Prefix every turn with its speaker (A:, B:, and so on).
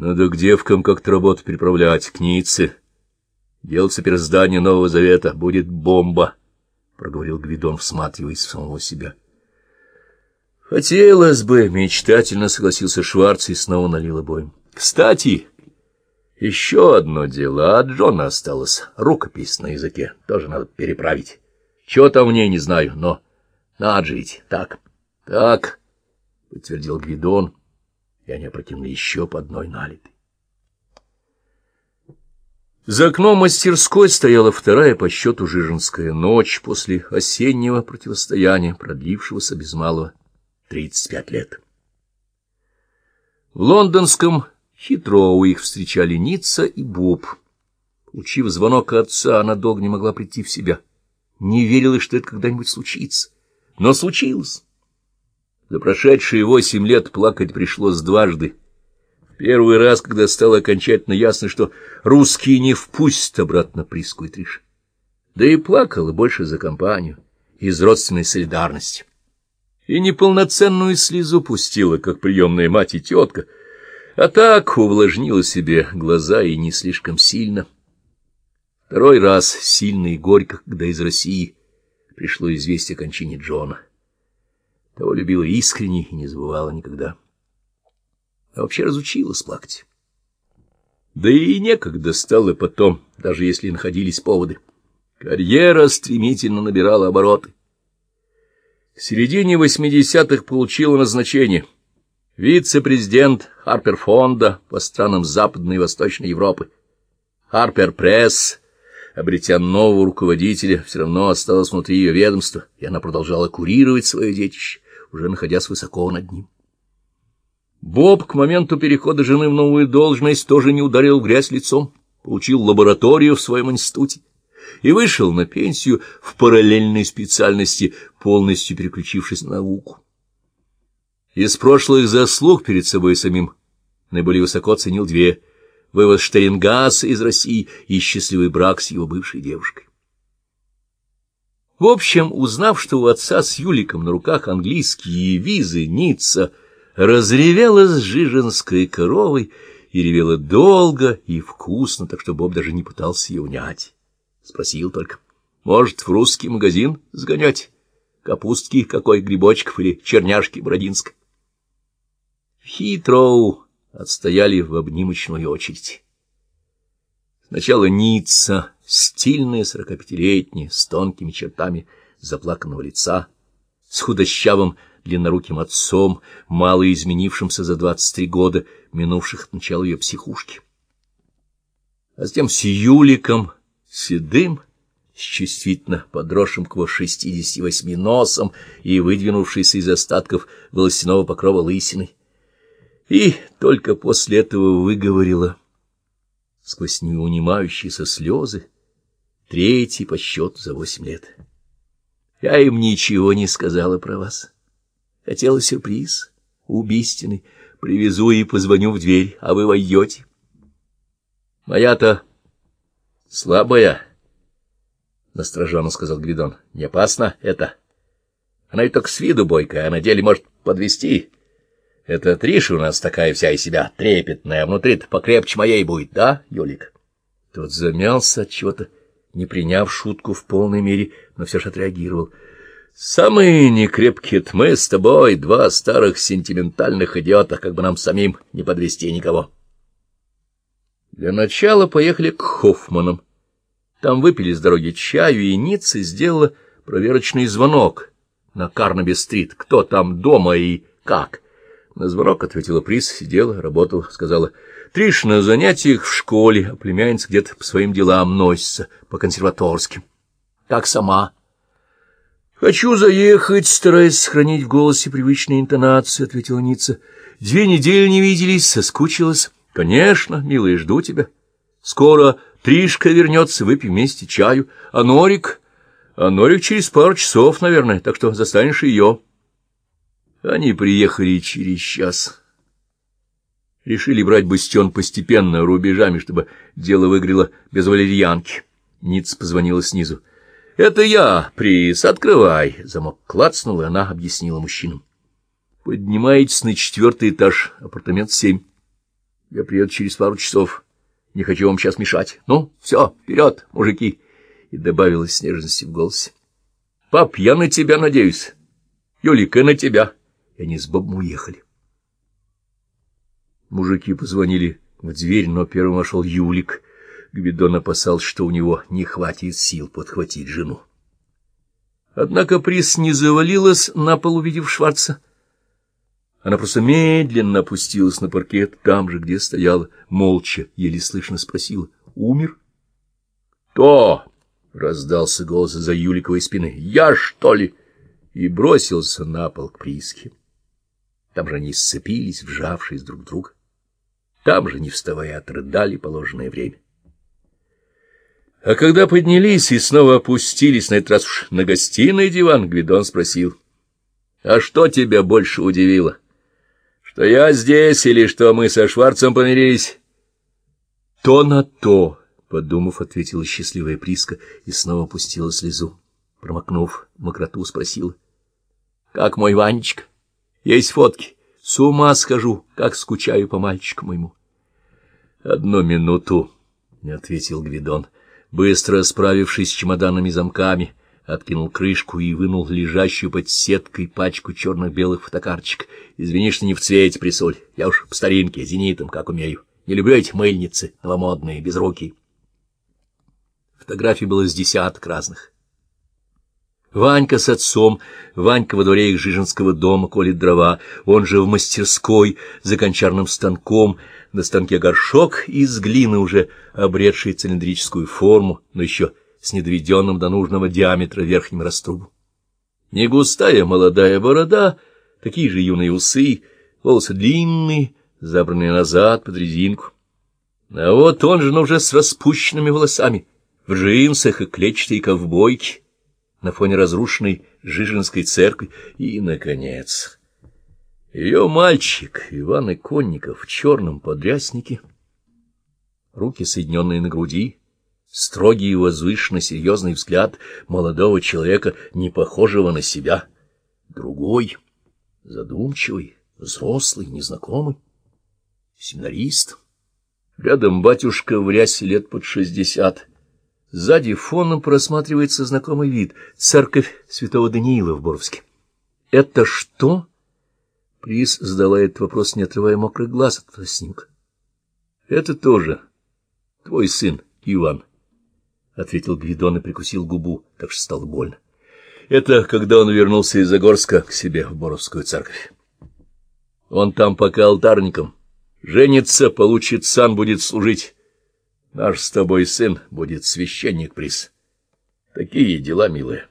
A: Надо к девкам как-то работу переправлять, к Ницце. Делать теперь здание Нового Завета. Будет бомба, — проговорил Гвидон, всматриваясь в самого себя. Хотелось бы, — мечтательно согласился Шварц и снова налил обоим. Кстати, еще одно дело. От Джона осталось. Рукопись на языке. Тоже надо переправить. Чего там в ней, не знаю, но надо жить. Так, так, — подтвердил Гвидон и они опрокинули еще по одной налитой. За окном мастерской стояла вторая по счету Жиженская ночь после осеннего противостояния, продлившегося без малого 35 лет. В лондонском Хитроу их встречали Ницца и Боб. Учив звонок отца, она долго не могла прийти в себя. Не верила, что это когда-нибудь случится. Но случилось. За прошедшие восемь лет плакать пришлось дважды. Первый раз, когда стало окончательно ясно, что русские не впустят обратно Приску и Триш. Да и плакала больше за компанию, из родственной солидарности. И неполноценную слезу пустила, как приемная мать и тетка, а так увлажнила себе глаза и не слишком сильно. Второй раз сильно и горько, когда из России пришло известие о кончине Джона. Того любила искренне и не забывала никогда. А вообще разучилась плакать. Да и некогда стало потом, даже если находились поводы. Карьера стремительно набирала обороты. В середине восьмидесятых получила назначение. Вице-президент Харпер-фонда по странам Западной и Восточной Европы. Харпер-пресс, обретя нового руководителя, все равно осталась внутри ее ведомства, и она продолжала курировать свое детище уже находясь высоко над ним. Боб к моменту перехода жены в новую должность тоже не ударил грязь лицом, получил лабораторию в своем институте и вышел на пенсию в параллельной специальности, полностью переключившись на науку. Из прошлых заслуг перед собой самим наиболее высоко ценил две — вывоз Штерингаса из России и счастливый брак с его бывшей девушкой. В общем, узнав, что у отца с Юликом на руках английские визы, Ницца разревелась жиженской коровой и ревела долго и вкусно, так что Боб даже не пытался ее унять. Спросил только, может, в русский магазин сгонять? Капустки какой, грибочков или черняшки бродинской? Хитроу отстояли в обнимочную очередь. Сначала Ницца стильная сорокапятилетняя, с тонкими чертами заплаканного лица, с худощавым длинноруким отцом, мало изменившимся за двадцать три года, минувших от начала ее психушки. А затем с Юликом, седым, с чувствительно подросшим к его шестидесяти восьми носом и выдвинувшийся из остатков волосяного покрова лысиной. И только после этого выговорила сквозь неунимающиеся слезы, третий по счету за восемь лет. Я им ничего не сказала про вас. Хотела сюрприз, убийственный. Привезу и позвоню в дверь, а вы войдете. Моя-то слабая, — настороженно сказал Гвидон. Не опасно это? Она и только с виду бойкая, а на деле может подвести. Это Триша у нас такая вся из себя трепетная, внутри-то покрепче моей будет, да, Юлик? Тот замялся от чего-то не приняв шутку в полной мере, но все же отреагировал. «Самые некрепкие мы с тобой, два старых сентиментальных идиота, как бы нам самим не подвести никого». Для начала поехали к Хоффманам. Там выпили с дороги чаю, и Ницца сделала проверочный звонок на Карнаби-стрит. Кто там дома и как? На звонок ответила Приз, сидела, работала, сказала — Триш на занятиях в школе, а племянница где-то по своим делам носится, по консерваторским. Как сама. «Хочу заехать», — стараясь сохранить в голосе привычные интонации, — ответила Ницца. «Две недели не виделись, соскучилась». «Конечно, милая, жду тебя. Скоро Тришка вернется, выпьем вместе чаю. А Норик? А Норик через пару часов, наверное, так что застанешь ее». Они приехали через час. Решили брать бастион постепенно, рубежами, чтобы дело выиграло без валерьянки. Ниц позвонила снизу. — Это я, приз, открывай. Замок клацнул, и она объяснила мужчинам. — Поднимаетесь на четвертый этаж, апартамент семь. Я приеду через пару часов. Не хочу вам сейчас мешать. Ну, все, вперед, мужики!» И добавилась с нежности в голосе. «Пап, я на тебя надеюсь. Юлика, на тебя!» Они с Бобом уехали. Мужики позвонили в дверь, но первым вошел Юлик. Гвидон опасался, что у него не хватит сил подхватить жену. Однако приз не завалилась на пол, увидев Шварца. Она просто медленно опустилась на паркет, там же, где стояла, молча, еле слышно спросила. — Умер? — Кто? — раздался голос за Юликовой спины. — Я, что ли? И бросился на пол к Приске. Там же они сцепились, вжавшись друг в друга. Там же, не вставая, отрыдали положенное время. А когда поднялись и снова опустились, на этот раз уж на гостиный диван, Гвидон спросил, «А что тебя больше удивило? Что я здесь или что мы со Шварцем помирились?» «То на то», — подумав, ответила счастливая Приска и снова опустила слезу. Промокнув мокроту, спросила, «Как мой Ванечка? Есть фотки? С ума схожу, как скучаю по мальчику моему». «Одну минуту», — ответил Гвидон, — быстро справившись с чемоданами замками, откинул крышку и вынул лежащую под сеткой пачку черных-белых фотокарточек. Извини, что не в цвете присоль. Я уж по старинке, зенитом, как умею. Не люблю эти мыльницы, новомодные, без руки. Фотографий было с десяток разных. Ванька с отцом, Ванька во дворе их жиженского дома колет дрова, он же в мастерской за кончарным станком, на станке горшок из глины, уже обретший цилиндрическую форму, но еще с недоведенным до нужного диаметра верхним раструбом. Не густая молодая борода, такие же юные усы, волосы длинные, забранные назад под резинку. А вот он же, но уже с распущенными волосами, в джинсах и клетчатой ковбойке, на фоне разрушенной Жижинской церкви. И, наконец, ее мальчик Иван Иконников в черном подряснике, руки соединенные на груди, строгий и возвышенно серьезный взгляд молодого человека, не похожего на себя, другой, задумчивый, взрослый, незнакомый, семинарист. Рядом батюшка в рясе лет под шестьдесят, Сзади фоном просматривается знакомый вид — церковь святого Даниила в Боровске. — Это что? Приз задала этот вопрос, не отрывая мокрых глаз от фотоснимка. — Это тоже твой сын, Иван, — ответил Гвидон и прикусил губу, так что стало больно. Это когда он вернулся из Загорска к себе в Боровскую церковь. Он там пока алтарником. Женится, получит сан, будет служить. Наш с тобой сын будет священник приз. Такие дела, милые.